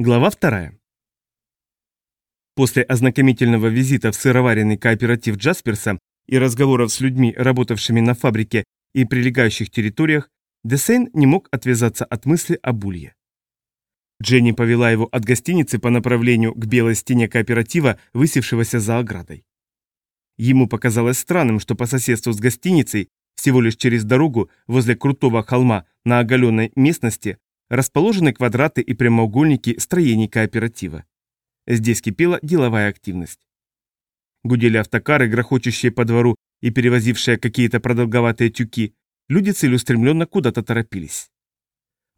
Глава вторая. После ознакомительного визита в сыроваренный кооператив Джасперса и разговоров с людьми, работавшими на фабрике и прилегающих территориях, Десейн не мог отвязаться от мысли о Булье. Дженни повела его от гостиницы по направлению к белой стене кооператива, высевшегося за оградой. Ему показалось странным, что по соседству с гостиницей, всего лишь через дорогу, возле крутого холма на оголенной местности, расположены квадраты и прямоугольники строений кооператива. Здесь кипела деловая активность. Гудели автокары, грохочущие по двору и перевозившие какие-то продолговатые тюки, люди целеустремленно куда-то торопились.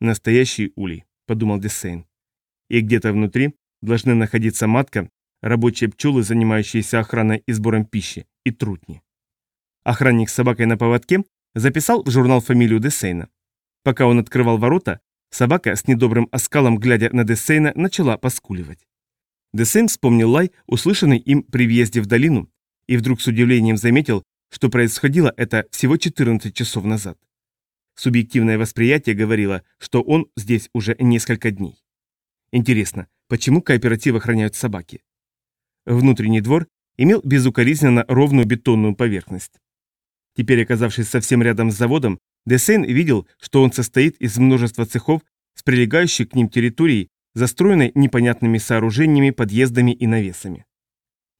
«Настоящий улей», — подумал Десейн. «И где-то внутри должны находиться матка, рабочие пчелы, занимающиеся охраной и сбором пищи, и трутни». Охранник с собакой на поводке записал в журнал фамилию Десейна. Пока он открывал ворота, Собака с недобрым оскалом, глядя на Десейна, начала поскуливать. Десейн вспомнил лай, услышанный им при въезде в долину, и вдруг с удивлением заметил, что происходило это всего 14 часов назад. Субъективное восприятие говорило, что он здесь уже несколько дней. Интересно, почему кооператив охраняют собаки? Внутренний двор имел безукоризненно ровную бетонную поверхность. Теперь, оказавшись совсем рядом с заводом, Десейн видел, что он состоит из множества цехов с прилегающей к ним территорией, застроенной непонятными сооружениями, подъездами и навесами.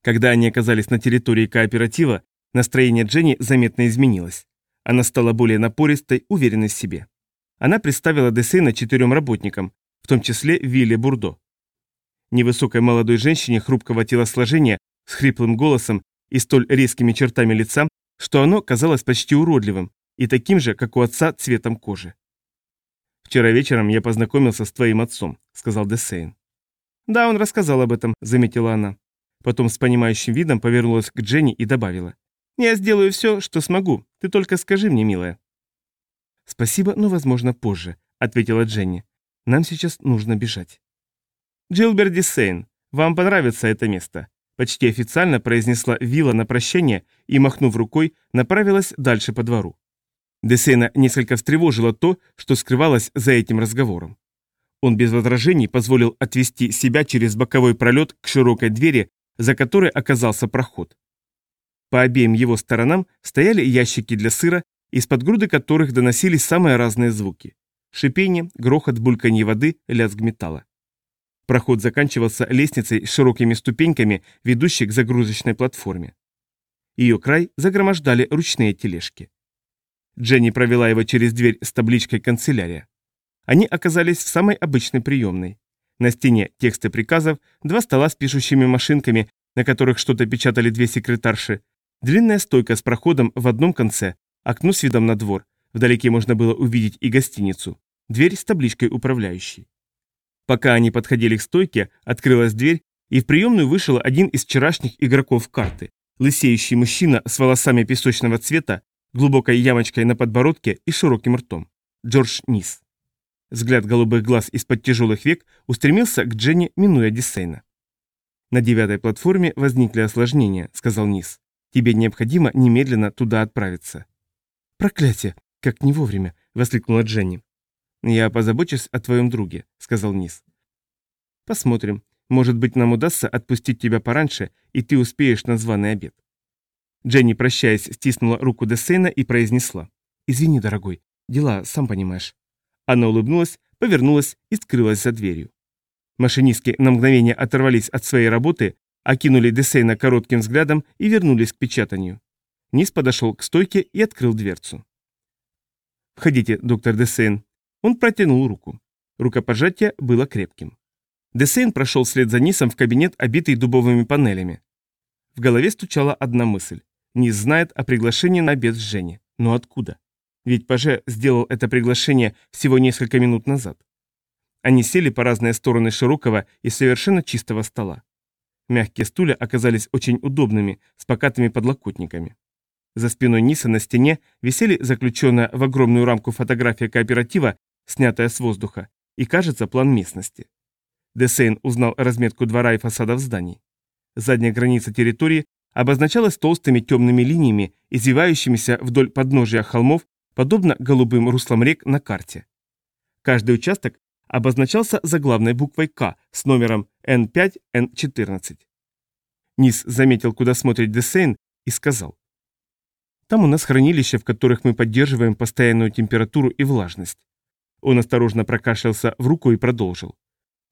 Когда они оказались на территории кооператива, настроение Дженни заметно изменилось. Она стала более напористой, уверенной в себе. Она представила Десейна четырем работникам, в том числе Вилле Бурдо. Невысокой молодой женщине хрупкого телосложения с хриплым голосом и столь резкими чертами лица, что оно казалось почти уродливым, и таким же, как у отца, цветом кожи. «Вчера вечером я познакомился с твоим отцом», — сказал Десейн. «Да, он рассказал об этом», — заметила она. Потом с понимающим видом повернулась к Дженни и добавила. «Я сделаю все, что смогу. Ты только скажи мне, милая». «Спасибо, но, возможно, позже», — ответила Дженни. «Нам сейчас нужно бежать». «Джилбер Десейн, вам понравится это место», — почти официально произнесла Вилла на прощание и, махнув рукой, направилась дальше по двору. Десейна несколько встревожило то, что скрывалось за этим разговором. Он без возражений позволил отвести себя через боковой пролет к широкой двери, за которой оказался проход. По обеим его сторонам стояли ящики для сыра, из-под груды которых доносились самые разные звуки. Шипение, грохот, бульканье воды, лязг металла. Проход заканчивался лестницей с широкими ступеньками, ведущей к загрузочной платформе. Ее край загромождали ручные тележки. Дженни провела его через дверь с табличкой «Канцелярия». Они оказались в самой обычной приемной. На стене тексты приказов, два стола с пишущими машинками, на которых что-то печатали две секретарши, длинная стойка с проходом в одном конце, окно с видом на двор, вдалеке можно было увидеть и гостиницу, дверь с табличкой «Управляющий». Пока они подходили к стойке, открылась дверь, и в приемную вышел один из вчерашних игроков карты, лысеющий мужчина с волосами песочного цвета, глубокой ямочкой на подбородке и широким ртом. Джордж Нис. Взгляд голубых глаз из-под тяжелых век устремился к Дженни, минуя Дисейна. «На девятой платформе возникли осложнения», — сказал Нис. «Тебе необходимо немедленно туда отправиться». «Проклятие! Как не вовремя!» — воскликнула Дженни. «Я позабочусь о твоем друге», — сказал Нис. «Посмотрим. Может быть, нам удастся отпустить тебя пораньше, и ты успеешь на званый обед». Дженни, прощаясь, стиснула руку Десейна и произнесла. «Извини, дорогой, дела, сам понимаешь». Она улыбнулась, повернулась и скрылась за дверью. Машинистки на мгновение оторвались от своей работы, окинули Десейна коротким взглядом и вернулись к печатанию. Низ подошел к стойке и открыл дверцу. «Входите, доктор Десейн». Он протянул руку. Рукопожатие было крепким. Десейн прошел вслед за Нисом в кабинет, обитый дубовыми панелями. В голове стучала одна мысль. Не знает о приглашении на обед с Женей. Но откуда? Ведь Паже сделал это приглашение всего несколько минут назад. Они сели по разные стороны широкого и совершенно чистого стола. Мягкие стулья оказались очень удобными, с покатыми подлокотниками. За спиной Ниса на стене висели заключенная в огромную рамку фотография кооператива, снятая с воздуха, и, кажется, план местности. Десейн узнал разметку двора и фасадов зданий. Задняя граница территории обозначалась толстыми темными линиями, извивающимися вдоль подножия холмов, подобно голубым руслам рек на карте. Каждый участок обозначался заглавной буквой «К» с номером N5-N14. Низ заметил, куда смотрит Десейн, и сказал. «Там у нас хранилища, в которых мы поддерживаем постоянную температуру и влажность». Он осторожно прокашлялся в руку и продолжил.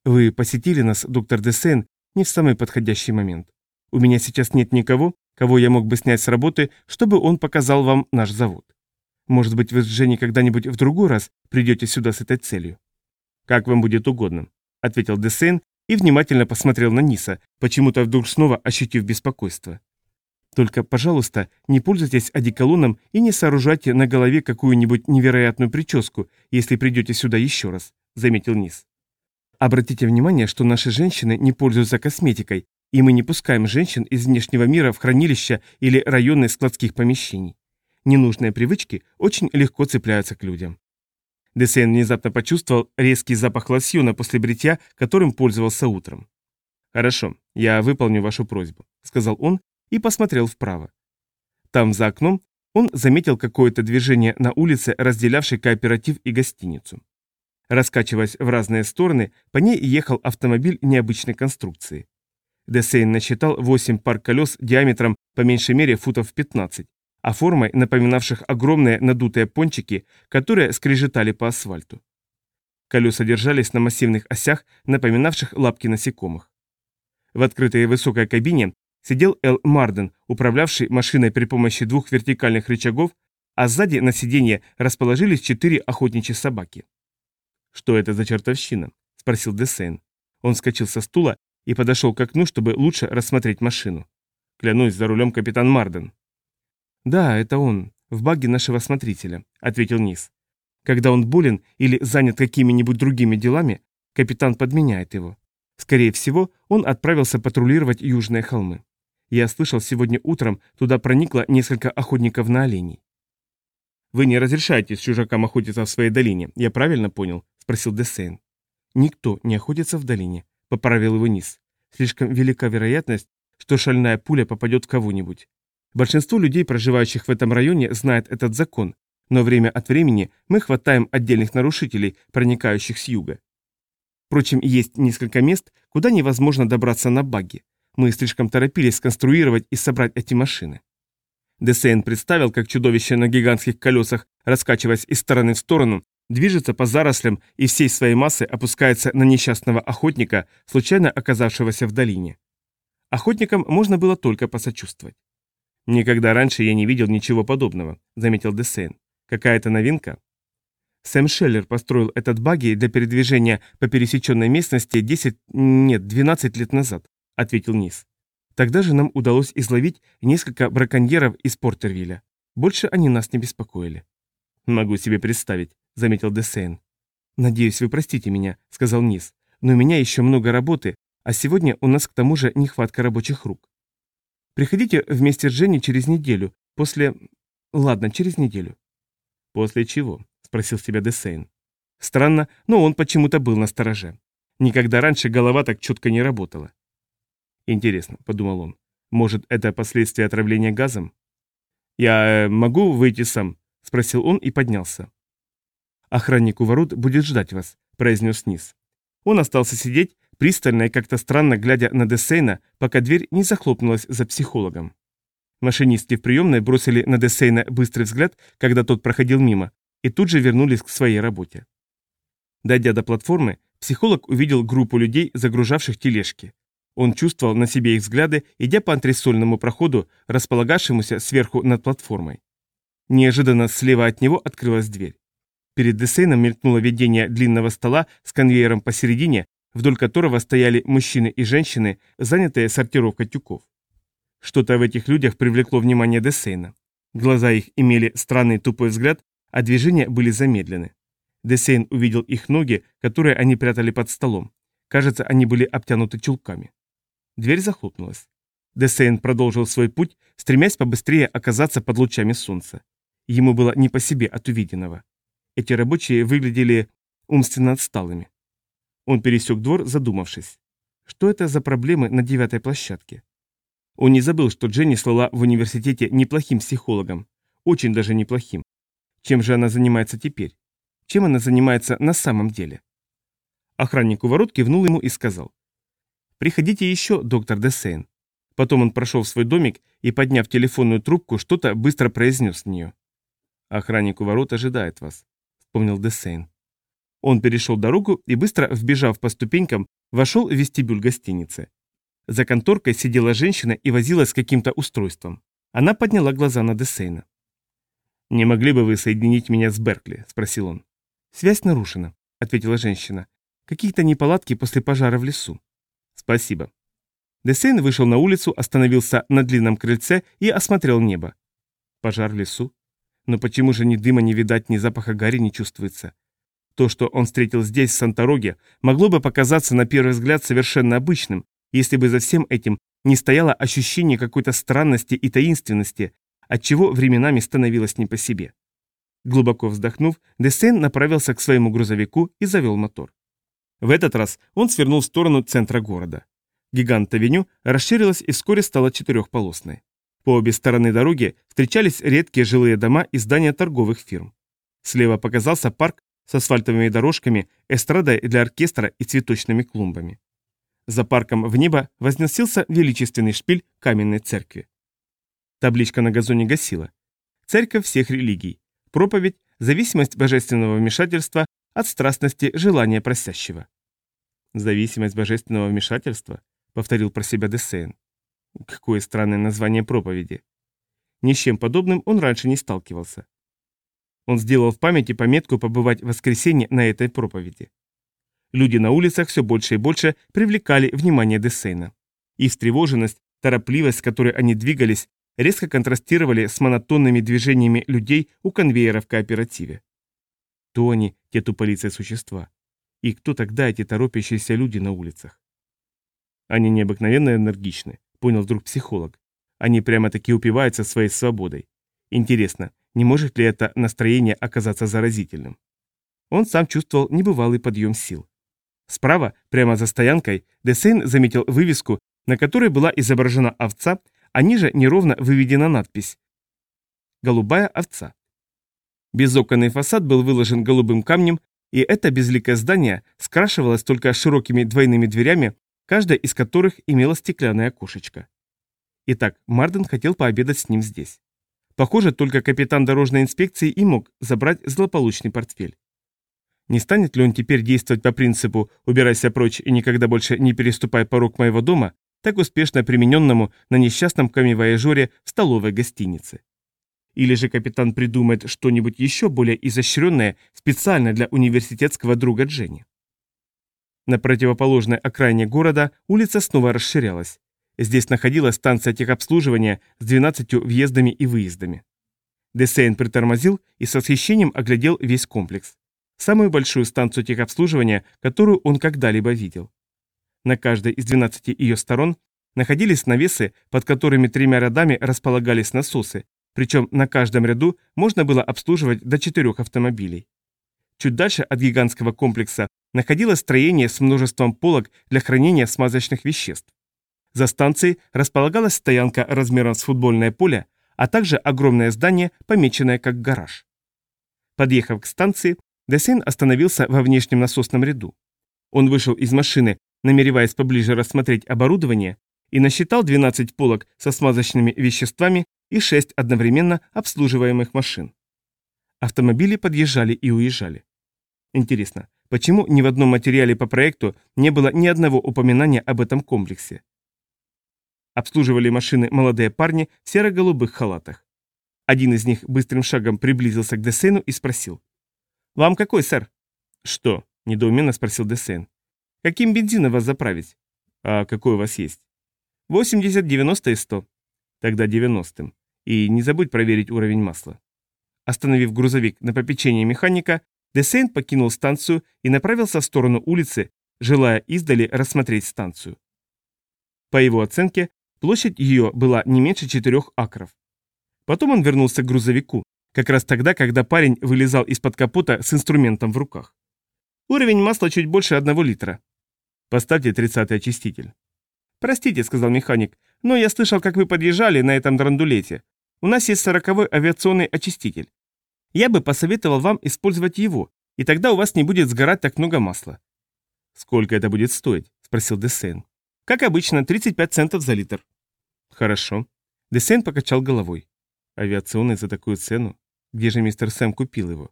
«Вы посетили нас, доктор Десейн, не в самый подходящий момент. У меня сейчас нет никого, кого я мог бы снять с работы, чтобы он показал вам наш завод. Может быть, вы с Женей когда-нибудь в другой раз придете сюда с этой целью?» «Как вам будет угодно», — ответил Десейн и внимательно посмотрел на Ниса, почему-то вдруг снова ощутив беспокойство. «Только, пожалуйста, не пользуйтесь одеколоном и не сооружайте на голове какую-нибудь невероятную прическу, если придете сюда еще раз», — заметил Нис. «Обратите внимание, что наши женщины не пользуются косметикой, и мы не пускаем женщин из внешнего мира в хранилища или районы складских помещений. Ненужные привычки очень легко цепляются к людям. Десейн внезапно почувствовал резкий запах лосьона после бритья, которым пользовался утром. «Хорошо, я выполню вашу просьбу», — сказал он и посмотрел вправо. Там, за окном, он заметил какое-то движение на улице, разделявшей кооператив и гостиницу. Раскачиваясь в разные стороны, по ней ехал автомобиль необычной конструкции. Десейн насчитал 8 пар колес диаметром по меньшей мере футов 15, а формой напоминавших огромные надутые пончики, которые скрежетали по асфальту. Колеса держались на массивных осях, напоминавших лапки насекомых. В открытой высокой кабине сидел Эл Марден, управлявший машиной при помощи двух вертикальных рычагов, а сзади на сиденье расположились четыре охотничьи собаки. «Что это за чертовщина?» – спросил Десейн. Он вскочил со стула и подошел к окну, чтобы лучше рассмотреть машину. «Клянусь, за рулем капитан Марден». «Да, это он, в баге нашего смотрителя», — ответил Низ. «Когда он болен или занят какими-нибудь другими делами, капитан подменяет его. Скорее всего, он отправился патрулировать южные холмы. Я слышал, сегодня утром туда проникло несколько охотников на оленей». «Вы не разрешаете с чужакам охотиться в своей долине, я правильно понял?» — спросил Десейн. «Никто не охотится в долине», — поправил его Низ. «Слишком велика вероятность, что шальная пуля попадет в кого-нибудь. Большинство людей, проживающих в этом районе, знает этот закон, но время от времени мы хватаем отдельных нарушителей, проникающих с юга. Впрочем, есть несколько мест, куда невозможно добраться на багги. Мы слишком торопились сконструировать и собрать эти машины. Десейн представил, как чудовище на гигантских колесах, раскачиваясь из стороны в сторону, движется по зарослям и всей своей массой опускается на несчастного охотника, случайно оказавшегося в долине. Охотникам можно было только посочувствовать. «Никогда раньше я не видел ничего подобного», — заметил Десейн. «Какая-то новинка?» Сэм Шеллер построил этот багги для передвижения по пересеченной местности 10, нет, 12 лет назад, ответил Низ. Тогда же нам удалось изловить несколько браконьеров из Портервилля. Больше они нас не беспокоили. Могу себе представить, заметил Десейн. Надеюсь, вы простите меня, сказал Низ. Но у меня еще много работы, а сегодня у нас к тому же нехватка рабочих рук. Приходите вместе с Женей через неделю, после... Ладно, через неделю. После чего? Спросил себя Десейн. Странно, но он почему-то был на стороже. Никогда раньше голова так четко не работала. Интересно, подумал он. Может, это последствия отравления газом? Я э, могу выйти сам? Спросил он и поднялся. Охранник у ворот будет ждать вас, произнес Низ. Он остался сидеть, пристально и как-то странно глядя на Десейна, пока дверь не захлопнулась за психологом. Машинистки в приемной бросили на Десейна быстрый взгляд, когда тот проходил мимо, и тут же вернулись к своей работе. Дойдя до платформы, психолог увидел группу людей, загружавших тележки. Он чувствовал на себе их взгляды, идя по антресольному проходу, располагавшемуся сверху над платформой. Неожиданно слева от него открылась дверь. Перед Десейном мелькнуло видение длинного стола с конвейером посередине, вдоль которого стояли мужчины и женщины, занятые сортировкой тюков. Что-то в этих людях привлекло внимание Десейна. Глаза их имели странный тупой взгляд, а движения были замедлены. Десейн увидел их ноги, которые они прятали под столом. Кажется, они были обтянуты чулками. Дверь захлопнулась. Десейн продолжил свой путь, стремясь побыстрее оказаться под лучами солнца. Ему было не по себе от увиденного. Эти рабочие выглядели умственно отсталыми. Он пересек двор, задумавшись. Что это за проблемы на девятой площадке? Он не забыл, что Дженни слала в университете неплохим психологом. Очень даже неплохим. Чем же она занимается теперь? Чем она занимается на самом деле? Охранник у ворот кивнул ему и сказал. «Приходите еще, доктор Десейн». Потом он прошел в свой домик и, подняв телефонную трубку, что-то быстро произнес в нее. «Охранник у ворот ожидает вас», — вспомнил Десейн. Он перешел дорогу и, быстро вбежав по ступенькам, вошел в вестибюль гостиницы. За конторкой сидела женщина и возилась с каким-то устройством. Она подняла глаза на Десейна. «Не могли бы вы соединить меня с Беркли?» – спросил он. «Связь нарушена», – ответила женщина. «Какие-то неполадки после пожара в лесу». «Спасибо». Десейн вышел на улицу, остановился на длинном крыльце и осмотрел небо. Пожар в лесу? Но почему же ни дыма не видать, ни запаха гари не чувствуется? То, что он встретил здесь, в Сантороге, могло бы показаться на первый взгляд совершенно обычным, если бы за всем этим не стояло ощущение какой-то странности и таинственности, отчего временами становилось не по себе. Глубоко вздохнув, Десен направился к своему грузовику и завел мотор. В этот раз он свернул в сторону центра города. Гигант-авеню расширилась и вскоре стала четырехполосной. По обе стороны дороги встречались редкие жилые дома и здания торговых фирм. Слева показался парк с асфальтовыми дорожками, эстрадой для оркестра и цветочными клумбами. За парком в небо возносился величественный шпиль каменной церкви. Табличка на газоне гасила. Церковь всех религий. Проповедь – зависимость божественного вмешательства от страстности желания просящего. «Зависимость божественного вмешательства?» — повторил про себя Десейн. Какое странное название проповеди. Ни с чем подобным он раньше не сталкивался. Он сделал в памяти пометку побывать в воскресенье на этой проповеди. Люди на улицах все больше и больше привлекали внимание Десейна. И встревоженность, торопливость, с которой они двигались, резко контрастировали с монотонными движениями людей у конвейера в кооперативе. Кто они, те туполицые существа? И кто тогда эти торопящиеся люди на улицах? Они необыкновенно энергичны, понял вдруг психолог. Они прямо-таки упиваются своей свободой. Интересно, не может ли это настроение оказаться заразительным? Он сам чувствовал небывалый подъем сил. Справа, прямо за стоянкой, Десейн заметил вывеску, на которой была изображена овца, а ниже неровно выведена надпись «Голубая овца». Безоконный фасад был выложен голубым камнем, и это безликое здание скрашивалось только широкими двойными дверями, каждая из которых имела стеклянное окошечко. Итак, Марден хотел пообедать с ним здесь. Похоже, только капитан дорожной инспекции и мог забрать злополучный портфель. Не станет ли он теперь действовать по принципу «убирайся прочь и никогда больше не переступай порог моего дома», так успешно примененному на несчастном камевояжере в столовой гостинице? Или же капитан придумает что-нибудь еще более изощренное специально для университетского друга Дженни? На противоположной окраине города улица снова расширялась. Здесь находилась станция техобслуживания с 12 въездами и выездами. Десейн притормозил и с восхищением оглядел весь комплекс самую большую станцию техобслуживания, которую он когда-либо видел. На каждой из 12 ее сторон находились навесы, под которыми тремя рядами располагались насосы, причем на каждом ряду можно было обслуживать до четырех автомобилей. Чуть дальше от гигантского комплекса находилось строение с множеством полок для хранения смазочных веществ. За станцией располагалась стоянка размером с футбольное поле, а также огромное здание, помеченное как гараж. Подъехав к станции, Десейн остановился во внешнем насосном ряду. Он вышел из машины, намереваясь поближе рассмотреть оборудование, и насчитал 12 полок со смазочными веществами и 6 одновременно обслуживаемых машин. Автомобили подъезжали и уезжали. Интересно, почему ни в одном материале по проекту не было ни одного упоминания об этом комплексе? Обслуживали машины молодые парни в серо-голубых халатах. Один из них быстрым шагом приблизился к Десейну и спросил. «Вам какой, сэр?» «Что?» – недоуменно спросил Десен. «Каким бензином вас заправить?» «А какой у вас есть?» «80, 90 и 100». «Тогда 90-м. И не забудь проверить уровень масла». Остановив грузовик на попечение механика, Десейн покинул станцию и направился в сторону улицы, желая издали рассмотреть станцию. По его оценке, площадь ее была не меньше четырех акров. Потом он вернулся к грузовику, как раз тогда, когда парень вылезал из-под капота с инструментом в руках. Уровень масла чуть больше одного литра. Поставьте 30-й очиститель. Простите, сказал механик, но я слышал, как вы подъезжали на этом драндулете. У нас есть сороковой авиационный очиститель. Я бы посоветовал вам использовать его, и тогда у вас не будет сгорать так много масла. «Сколько это будет стоить?» – спросил Десейн. «Как обычно, 35 центов за литр». «Хорошо». Десейн покачал головой. «Авиационный за такую цену? Где же мистер Сэм купил его?»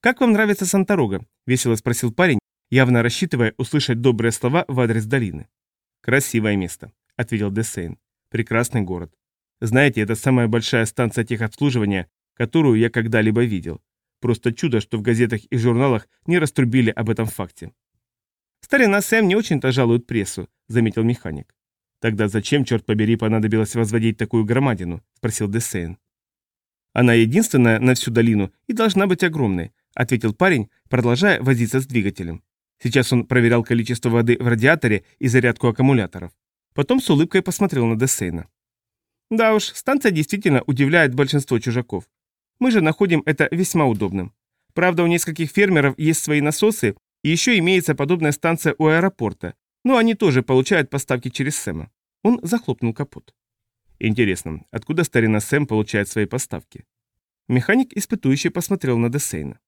«Как вам нравится Санторога?» – весело спросил парень, явно рассчитывая услышать добрые слова в адрес долины. «Красивое место», — ответил Десейн. «Прекрасный город. Знаете, это самая большая станция техобслуживания, которую я когда-либо видел. Просто чудо, что в газетах и журналах не раструбили об этом факте». «Старина Сэм не очень-то жалует прессу», — заметил механик. «Тогда зачем, черт побери, понадобилось возводить такую громадину?» — спросил Десейн. «Она единственная на всю долину и должна быть огромной», — ответил парень, продолжая возиться с двигателем. Сейчас он проверял количество воды в радиаторе и зарядку аккумуляторов. Потом с улыбкой посмотрел на Десейна. Да уж, станция действительно удивляет большинство чужаков. Мы же находим это весьма удобным. Правда, у нескольких фермеров есть свои насосы, и еще имеется подобная станция у аэропорта, но они тоже получают поставки через Сэма. Он захлопнул капот. Интересно, откуда старина Сэм получает свои поставки? Механик испытующий посмотрел на Десейна.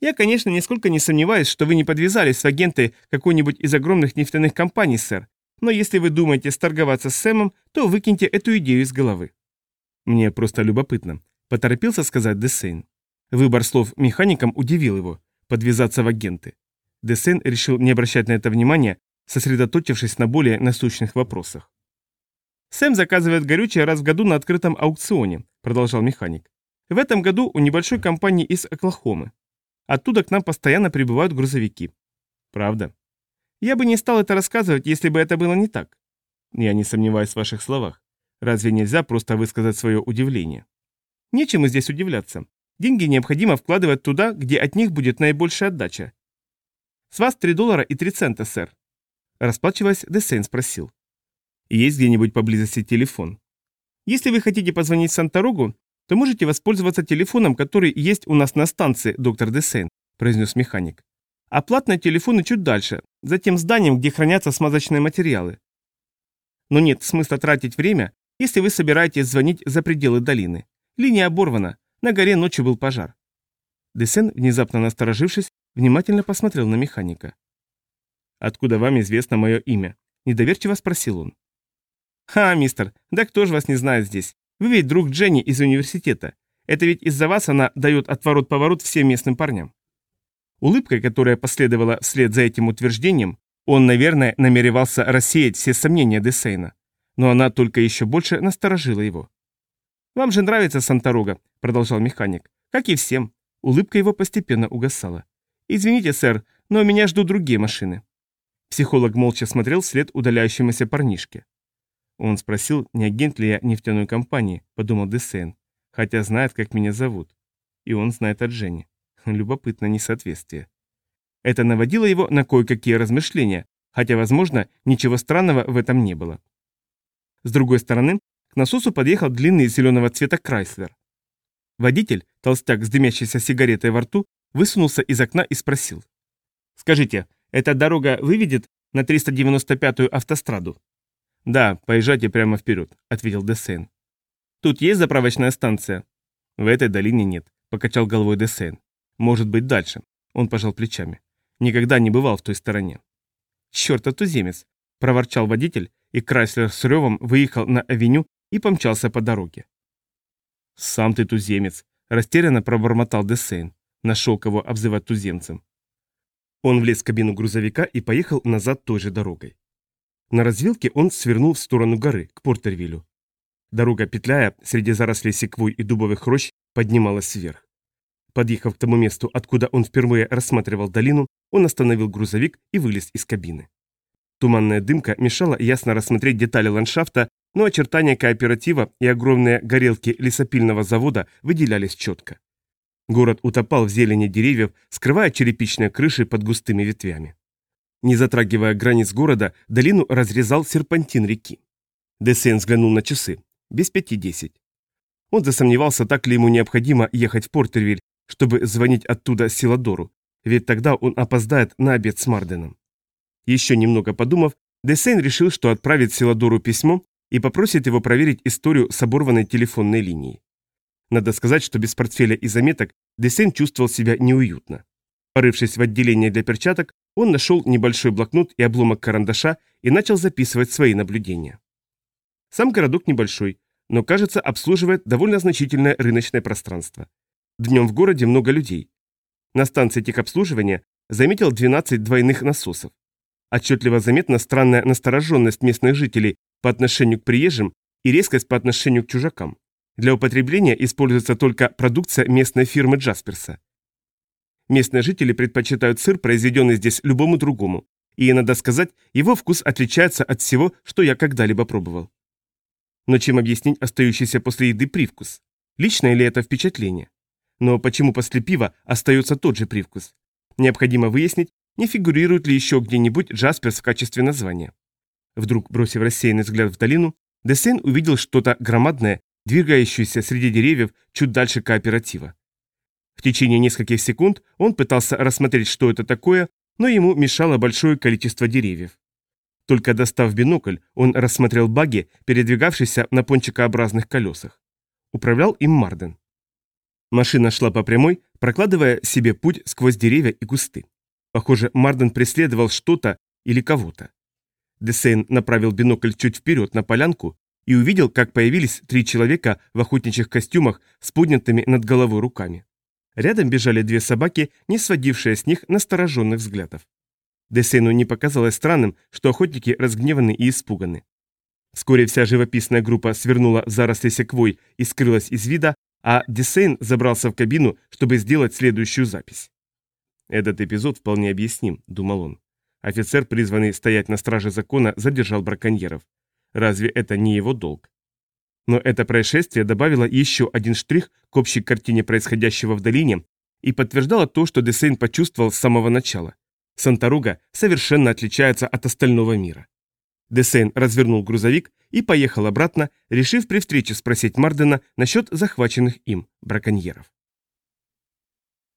Я, конечно, нисколько не сомневаюсь, что вы не подвязались в агенты какой-нибудь из огромных нефтяных компаний, сэр. Но если вы думаете сторговаться с Сэмом, то выкиньте эту идею из головы. Мне просто любопытно, поторопился сказать Десейн. Выбор слов механикам удивил его. Подвязаться в агенты. Десейн решил не обращать на это внимания, сосредоточившись на более насущных вопросах. «Сэм заказывает горючее раз в году на открытом аукционе», — продолжал механик. «В этом году у небольшой компании из Оклахомы. Оттуда к нам постоянно прибывают грузовики. Правда? Я бы не стал это рассказывать, если бы это было не так. Я не сомневаюсь в ваших словах. Разве нельзя просто высказать свое удивление? Нечему здесь удивляться. Деньги необходимо вкладывать туда, где от них будет наибольшая отдача. С вас 3 доллара и 3 цента, сэр. Расплачиваясь, Десейн спросил. Есть где-нибудь поблизости телефон? Если вы хотите позвонить Санторогу, то можете воспользоваться телефоном, который есть у нас на станции, доктор Десейн», – произнес механик. «А платные телефоны чуть дальше, за тем зданием, где хранятся смазочные материалы. Но нет смысла тратить время, если вы собираетесь звонить за пределы долины. Линия оборвана, на горе ночью был пожар». Десен, внезапно насторожившись, внимательно посмотрел на механика. «Откуда вам известно мое имя?» – недоверчиво спросил он. «Ха, мистер, да кто же вас не знает здесь? Вы ведь друг Дженни из университета. Это ведь из-за вас она дает отворот-поворот всем местным парням. Улыбкой, которая последовала вслед за этим утверждением, он, наверное, намеревался рассеять все сомнения Десейна. Но она только еще больше насторожила его. «Вам же нравится Санторога», — продолжал механик. «Как и всем». Улыбка его постепенно угасала. «Извините, сэр, но меня ждут другие машины». Психолог молча смотрел вслед удаляющемуся парнишке. Он спросил, не агент ли я нефтяной компании, подумал Десен, хотя знает, как меня зовут. И он знает о Дженни. Любопытное несоответствие. Это наводило его на кое-какие размышления, хотя, возможно, ничего странного в этом не было. С другой стороны, к насосу подъехал длинный зеленого цвета Крайслер. Водитель, толстяк с дымящейся сигаретой во рту, высунулся из окна и спросил. «Скажите, эта дорога выведет на 395-ю автостраду?» «Да, поезжайте прямо вперед», — ответил Десейн. «Тут есть заправочная станция?» «В этой долине нет», — покачал головой Десейн. «Может быть, дальше». Он пожал плечами. «Никогда не бывал в той стороне». «Черт, а туземец!» — проворчал водитель, и Крайслер с ревом выехал на авеню и помчался по дороге. «Сам ты туземец», — растерянно пробормотал Десейн. Нашел кого обзывать туземцем. Он влез в кабину грузовика и поехал назад той же дорогой. На развилке он свернул в сторону горы, к Портервилю. Дорога, петляя среди зарослей секвой и дубовых рощ, поднималась вверх. Подъехав к тому месту, откуда он впервые рассматривал долину, он остановил грузовик и вылез из кабины. Туманная дымка мешала ясно рассмотреть детали ландшафта, но очертания кооператива и огромные горелки лесопильного завода выделялись четко. Город утопал в зелени деревьев, скрывая черепичные крыши под густыми ветвями. Не затрагивая границ города, долину разрезал серпантин реки. Десен взглянул на часы. Без пяти десять. Он засомневался, так ли ему необходимо ехать в Портервиль, чтобы звонить оттуда Силадору, ведь тогда он опоздает на обед с Марденом. Еще немного подумав, Десен решил, что отправит Силадору письмо и попросит его проверить историю с оборванной телефонной линией. Надо сказать, что без портфеля и заметок Десен чувствовал себя неуютно. Порывшись в отделении для перчаток, он нашел небольшой блокнот и обломок карандаша и начал записывать свои наблюдения. Сам городок небольшой, но, кажется, обслуживает довольно значительное рыночное пространство. Днем в городе много людей. На станции техобслуживания заметил 12 двойных насосов. Отчетливо заметна странная настороженность местных жителей по отношению к приезжим и резкость по отношению к чужакам. Для употребления используется только продукция местной фирмы Джасперса. Местные жители предпочитают сыр, произведенный здесь любому другому, и, надо сказать, его вкус отличается от всего, что я когда-либо пробовал. Но чем объяснить остающийся после еды привкус? Личное ли это впечатление? Но почему после пива остается тот же привкус? Необходимо выяснить, не фигурирует ли еще где-нибудь Джасперс в качестве названия. Вдруг, бросив рассеянный взгляд в долину, Десен увидел что-то громадное, двигающееся среди деревьев чуть дальше кооператива. В течение нескольких секунд он пытался рассмотреть, что это такое, но ему мешало большое количество деревьев. Только достав бинокль, он рассмотрел баги, передвигавшиеся на пончикообразных колесах. Управлял им Марден. Машина шла по прямой, прокладывая себе путь сквозь деревья и кусты. Похоже, Марден преследовал что-то или кого-то. Десейн направил бинокль чуть вперед на полянку и увидел, как появились три человека в охотничьих костюмах с поднятыми над головой руками. Рядом бежали две собаки, не сводившие с них настороженных взглядов. Десейну не показалось странным, что охотники разгневаны и испуганы. Вскоре вся живописная группа свернула в заросли секвой и скрылась из вида, а Десейн забрался в кабину, чтобы сделать следующую запись. «Этот эпизод вполне объясним», — думал он. Офицер, призванный стоять на страже закона, задержал браконьеров. Разве это не его долг? Но это происшествие добавило еще один штрих к общей картине происходящего в долине и подтверждало то, что Десейн почувствовал с самого начала. Санта-Руга совершенно отличается от остального мира. Десейн развернул грузовик и поехал обратно, решив при встрече спросить Мардена насчет захваченных им браконьеров.